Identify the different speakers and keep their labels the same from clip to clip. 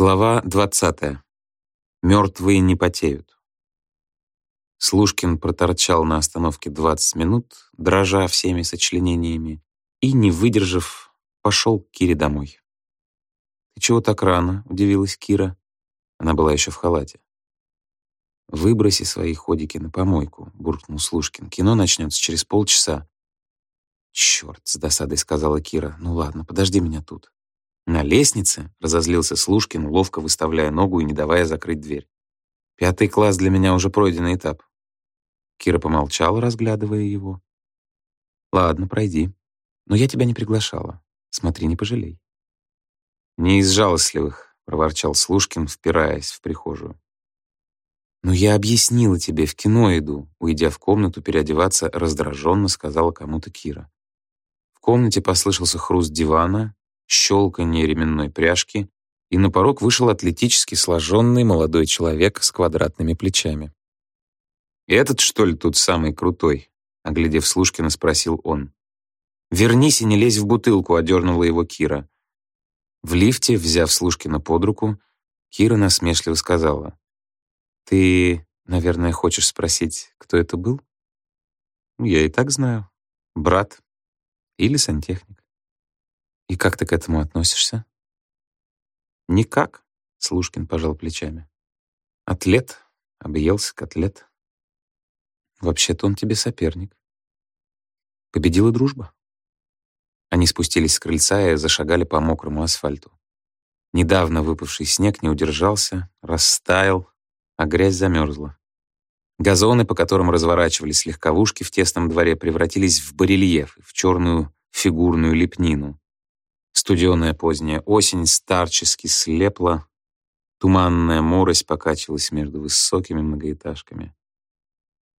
Speaker 1: Глава 20. Мертвые не потеют. Слушкин проторчал на остановке 20 минут, дрожа всеми сочленениями, и, не выдержав, пошел к Кире домой. «Ты чего так рано?» — удивилась Кира. Она была еще в халате. «Выброси свои ходики на помойку», — буркнул Слушкин. «Кино начнется через полчаса». «Черт!» — с досадой сказала Кира. «Ну ладно, подожди меня тут». «На лестнице?» — разозлился Слушкин, ловко выставляя ногу и не давая закрыть дверь. «Пятый класс для меня уже пройденный этап». Кира помолчала, разглядывая его. «Ладно, пройди. Но я тебя не приглашала. Смотри, не пожалей». «Не из жалостливых», — проворчал Слушкин, впираясь в прихожую. «Ну я объяснила тебе, в кино иду», — уйдя в комнату переодеваться, раздраженно сказала кому-то Кира. В комнате послышался хруст дивана, щелканье ременной пряжки, и на порог вышел атлетически сложенный молодой человек с квадратными плечами. «Этот, что ли, тут самый крутой?» — оглядев Слушкина, спросил он. «Вернись и не лезь в бутылку», — одернула его Кира. В лифте, взяв Слушкина под руку, Кира насмешливо сказала. «Ты, наверное, хочешь спросить, кто это был?» «Я и так знаю. Брат или сантехник». И как ты к этому относишься? Никак, Слушкин пожал плечами. Атлет, объелся котлет. Вообще-то он тебе соперник. Победила дружба. Они спустились с крыльца и зашагали по мокрому асфальту. Недавно выпавший снег не удержался, растаял, а грязь замерзла. Газоны, по которым разворачивались легковушки в тесном дворе, превратились в барельефы, в черную фигурную лепнину. Студеная поздняя осень старчески слепла, туманная морось покачивалась между высокими многоэтажками.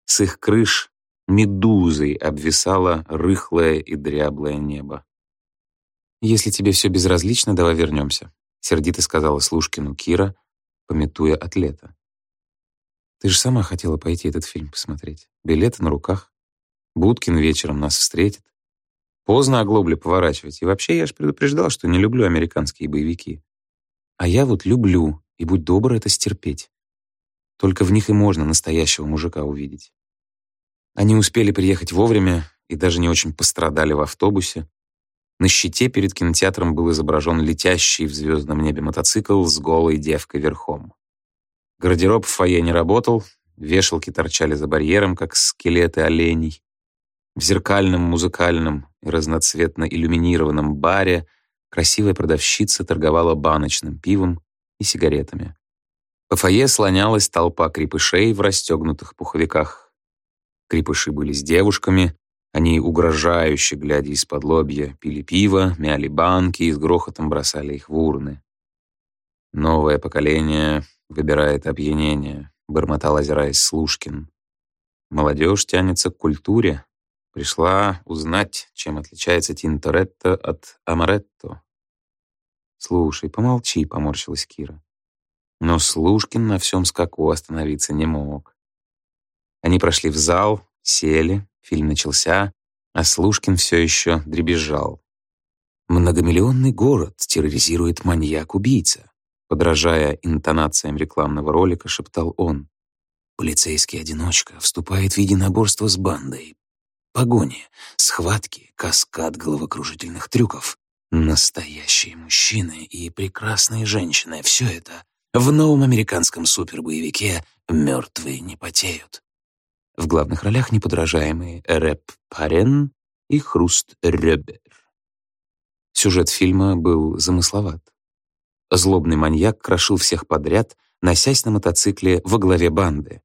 Speaker 1: С их крыш медузой обвисало рыхлое и дряблое небо. «Если тебе все безразлично, давай вернемся», — сердито сказала Слушкину Кира, пометуя атлета. «Ты же сама хотела пойти этот фильм посмотреть. Билеты на руках. Будкин вечером нас встретит. Поздно оглобли поворачивать. И вообще я же предупреждал, что не люблю американские боевики. А я вот люблю, и будь добр это стерпеть. Только в них и можно настоящего мужика увидеть. Они успели приехать вовремя и даже не очень пострадали в автобусе. На щите перед кинотеатром был изображен летящий в звездном небе мотоцикл с голой девкой верхом. Гардероб в фойе не работал, вешалки торчали за барьером, как скелеты оленей. В зеркальном, музыкальном и разноцветно иллюминированном баре красивая продавщица торговала баночным пивом и сигаретами. По фойе слонялась толпа крепышей в расстегнутых пуховиках. Крепыши были с девушками, они, угрожающе глядя из-под лобья, пили пиво, мяли банки и с грохотом бросали их в урны. «Новое поколение выбирает опьянение», — бормотал, озираясь Слушкин. «Молодежь тянется к культуре, Пришла узнать, чем отличается Тинторетто от Амаретто. «Слушай, помолчи», — поморщилась Кира. Но Слушкин на всем скаку остановиться не мог. Они прошли в зал, сели, фильм начался, а Слушкин все еще дребезжал. «Многомиллионный город терроризирует маньяк-убийца», подражая интонациям рекламного ролика, шептал он. Полицейский одиночка вступает в единоборство с бандой, Погони, схватки, каскад головокружительных трюков. Настоящие мужчины и прекрасные женщины — все это в новом американском супербоевике «Мертвые не потеют». В главных ролях неподражаемые Рэп Парен и Хруст Рёбер. Сюжет фильма был замысловат. Злобный маньяк крошил всех подряд, носясь на мотоцикле во главе банды.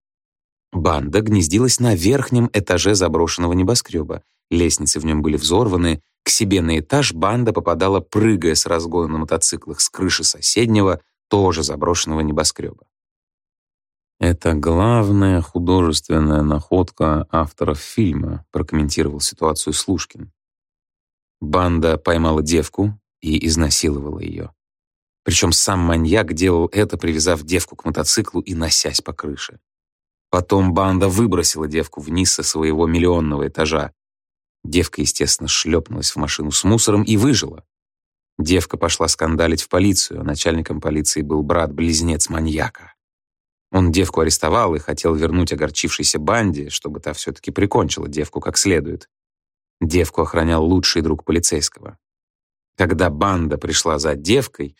Speaker 1: Банда гнездилась на верхнем этаже заброшенного небоскреба. Лестницы в нем были взорваны. К себе на этаж банда попадала, прыгая с разгона на мотоциклах с крыши соседнего, тоже заброшенного небоскреба. «Это главная художественная находка авторов фильма», прокомментировал ситуацию Слушкин. Банда поймала девку и изнасиловала ее. Причем сам маньяк делал это, привязав девку к мотоциклу и носясь по крыше. Потом банда выбросила девку вниз со своего миллионного этажа. Девка, естественно, шлепнулась в машину с мусором и выжила. Девка пошла скандалить в полицию, а начальником полиции был брат-близнец маньяка. Он девку арестовал и хотел вернуть огорчившейся банде, чтобы та все-таки прикончила девку как следует. Девку охранял лучший друг полицейского. Когда банда пришла за девкой,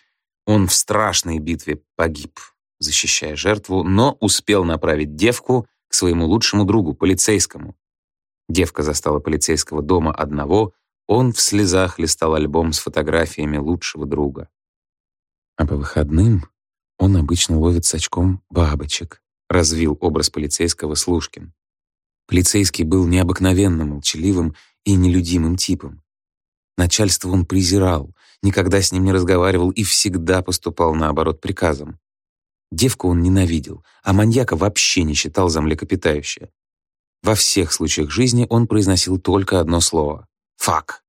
Speaker 1: он в страшной битве погиб, защищая жертву, но успел направить девку к своему лучшему другу, полицейскому. Девка застала полицейского дома одного, он в слезах листал альбом с фотографиями лучшего друга. А по выходным он обычно ловит с очком бабочек, развил образ полицейского Слушкин. Полицейский был необыкновенно молчаливым и нелюдимым типом. Начальство он презирал, никогда с ним не разговаривал и всегда поступал наоборот приказом. Девку он ненавидел, а маньяка вообще не считал за млекопитающее. Во всех случаях жизни он произносил только одно слово — «фак».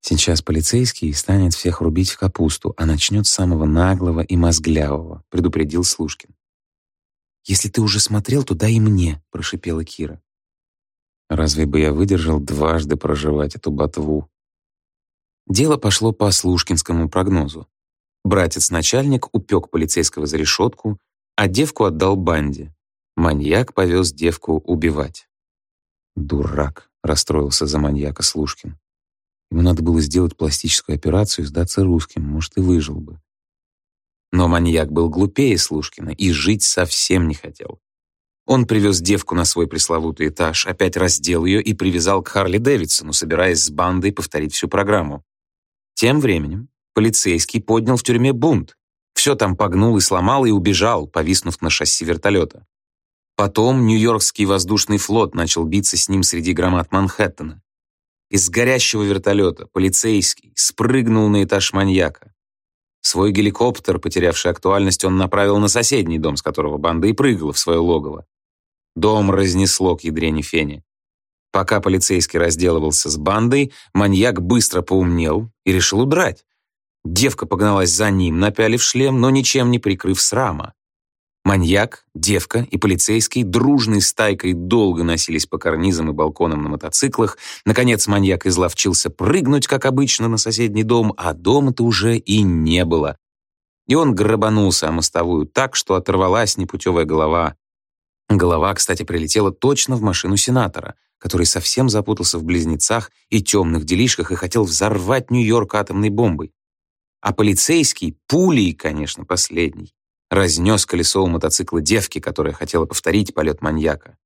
Speaker 1: Сейчас полицейский станет всех рубить в капусту, а начнет с самого наглого и мозглявого, предупредил Слушкин. «Если ты уже смотрел, то дай и мне», — прошипела Кира. «Разве бы я выдержал дважды проживать эту ботву?» Дело пошло по Слушкинскому прогнозу. Братец-начальник упек полицейского за решетку, а девку отдал банде. Маньяк повез девку убивать. «Дурак», — расстроился за маньяка Слушкин. Ему надо было сделать пластическую операцию и сдаться русским, может, и выжил бы. Но маньяк был глупее Слушкина и жить совсем не хотел. Он привез девку на свой пресловутый этаж, опять раздел ее и привязал к Харли Дэвидсону, собираясь с бандой повторить всю программу. Тем временем полицейский поднял в тюрьме бунт. Все там погнул и сломал и убежал, повиснув на шасси вертолета. Потом Нью-Йоркский воздушный флот начал биться с ним среди громад Манхэттена. Из горящего вертолета полицейский спрыгнул на этаж маньяка. Свой геликоптер, потерявший актуальность, он направил на соседний дом, с которого банда и прыгала в свое логово. Дом разнесло к ядрене фени. Пока полицейский разделывался с бандой, маньяк быстро поумнел и решил удрать. Девка погналась за ним, напялив шлем, но ничем не прикрыв срама. Маньяк, девка и полицейский дружной стайкой долго носились по карнизам и балконам на мотоциклах. Наконец маньяк изловчился прыгнуть, как обычно, на соседний дом, а дома-то уже и не было. И он грабанулся о мостовую так, что оторвалась непутевая голова. Голова, кстати, прилетела точно в машину сенатора который совсем запутался в близнецах и темных делишках и хотел взорвать Нью-Йорк атомной бомбой. А полицейский, пулей, конечно, последний, разнес колесо у мотоцикла девки, которая хотела повторить полет маньяка.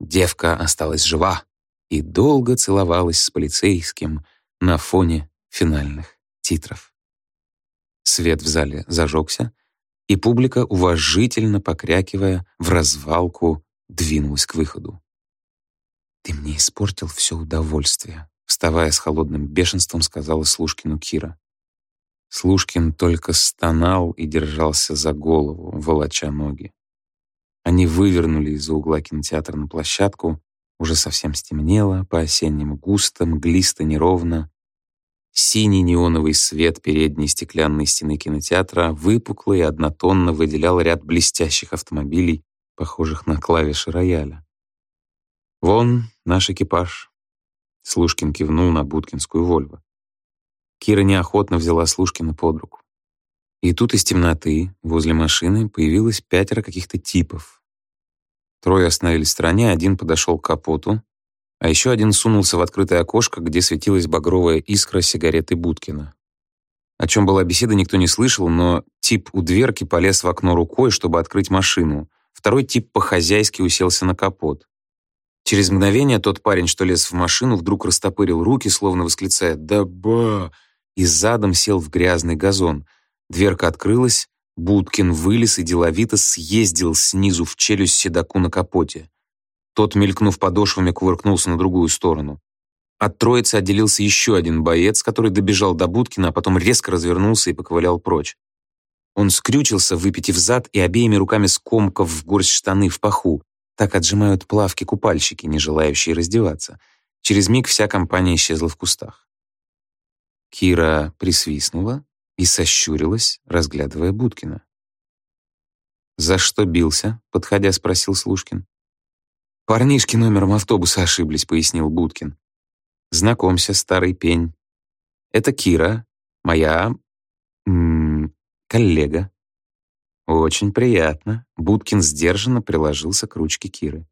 Speaker 1: Девка осталась жива и долго целовалась с полицейским на фоне финальных титров. Свет в зале зажегся, и публика, уважительно покрякивая, в развалку двинулась к выходу. «Ты мне испортил все удовольствие», — вставая с холодным бешенством, сказала Слушкину Кира. Слушкин только стонал и держался за голову, волоча ноги. Они вывернули из-за угла кинотеатра на площадку, уже совсем стемнело, по-осеннему густо, мглисто, неровно. Синий неоновый свет передней стеклянной стены кинотеатра выпукло и однотонно выделял ряд блестящих автомобилей, похожих на клавиши рояля. «Вон наш экипаж», — Слушкин кивнул на Будкинскую «Вольво». Кира неохотно взяла Слушкина под руку. И тут из темноты возле машины появилось пятеро каких-то типов. Трое остановились в стороне, один подошел к капоту, а еще один сунулся в открытое окошко, где светилась багровая искра сигареты Будкина. О чем была беседа, никто не слышал, но тип у дверки полез в окно рукой, чтобы открыть машину. Второй тип по-хозяйски уселся на капот. Через мгновение тот парень, что лез в машину, вдруг растопырил руки, словно восклицая «Да ба!» и задом сел в грязный газон. Дверка открылась, Будкин вылез и деловито съездил снизу в челюсть седаку на капоте. Тот, мелькнув подошвами, кувыркнулся на другую сторону. От троицы отделился еще один боец, который добежал до Будкина, а потом резко развернулся и поковылял прочь. Он скрючился, выпитив зад и обеими руками скомкав в горсть штаны в паху. Так отжимают плавки купальщики, не желающие раздеваться. Через миг вся компания исчезла в кустах. Кира присвистнула и сощурилась, разглядывая Будкина. «За что бился?» — подходя, спросил Слушкин. «Парнишки номером автобуса ошиблись», — пояснил Будкин. «Знакомься, старый пень. Это Кира, Моя коллега. Очень приятно. Будкин сдержанно приложился к ручке Киры.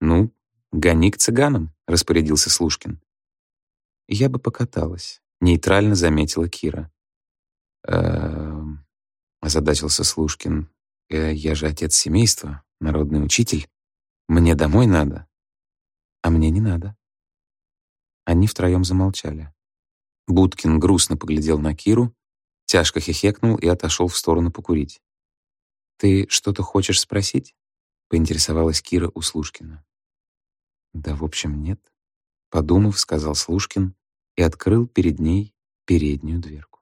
Speaker 1: Ну, гони к цыганам, распорядился Слушкин. Я бы покаталась, нейтрально заметила Кира. Эм, озадачился Слушкин. Э, я же отец семейства, народный учитель. Мне домой надо. А мне не надо. Они втроем замолчали. Будкин грустно поглядел на Киру, тяжко хихекнул и отошел в сторону покурить. «Ты что-то хочешь спросить?» — поинтересовалась Кира у Слушкина. «Да, в общем, нет», — подумав, сказал Слушкин и открыл перед ней переднюю дверку.